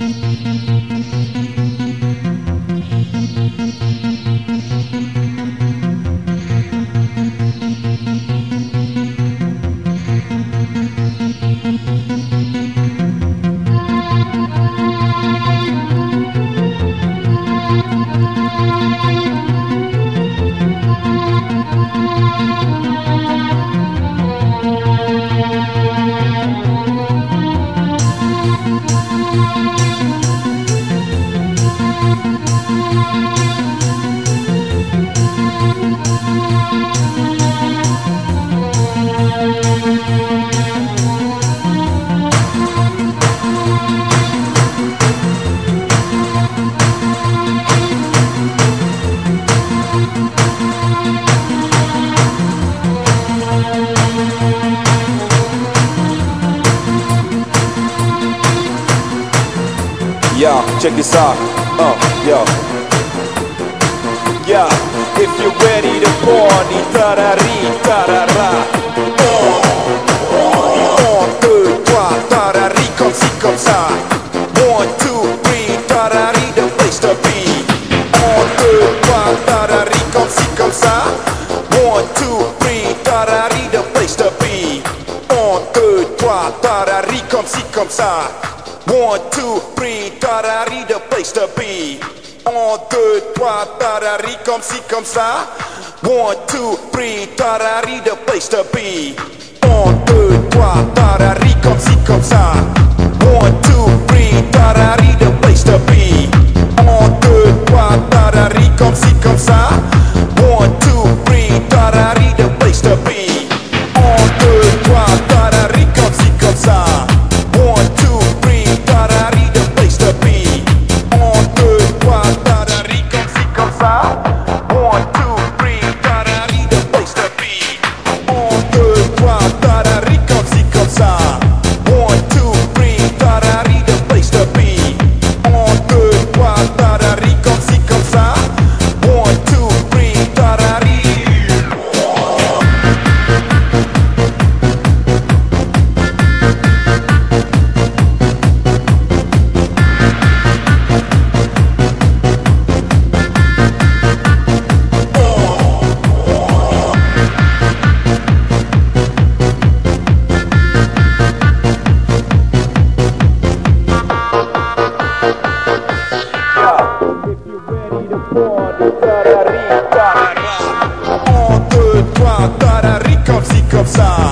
Thank you. Yo, check this out. Uh, yo. Yeah, if you're ready to party, tarari, tarara. Un, deux, trois, tarari, comme ci, comme ça. One, three, tarari, the place to be. Un, deux, trois, tarari, comme ci, comme ça. One, two, three, tarari, the place to be. Un, deux, trois, tarari, comme ci, comme ça. One, two, three, tarari, the place to be. Un, deux, trois, tarari, comme ci, comme ça. One, two, three, tarari, the place to be. Un, deux, trois, tarari, comme ci, comme ça. One, two, three, tarari, the place to be. Un, deux, trois, tarari, comme ci, comme ça. One, two, three, tarari, the place to be. Un, deux, trois, tarari, comme ci, comme ça. Comme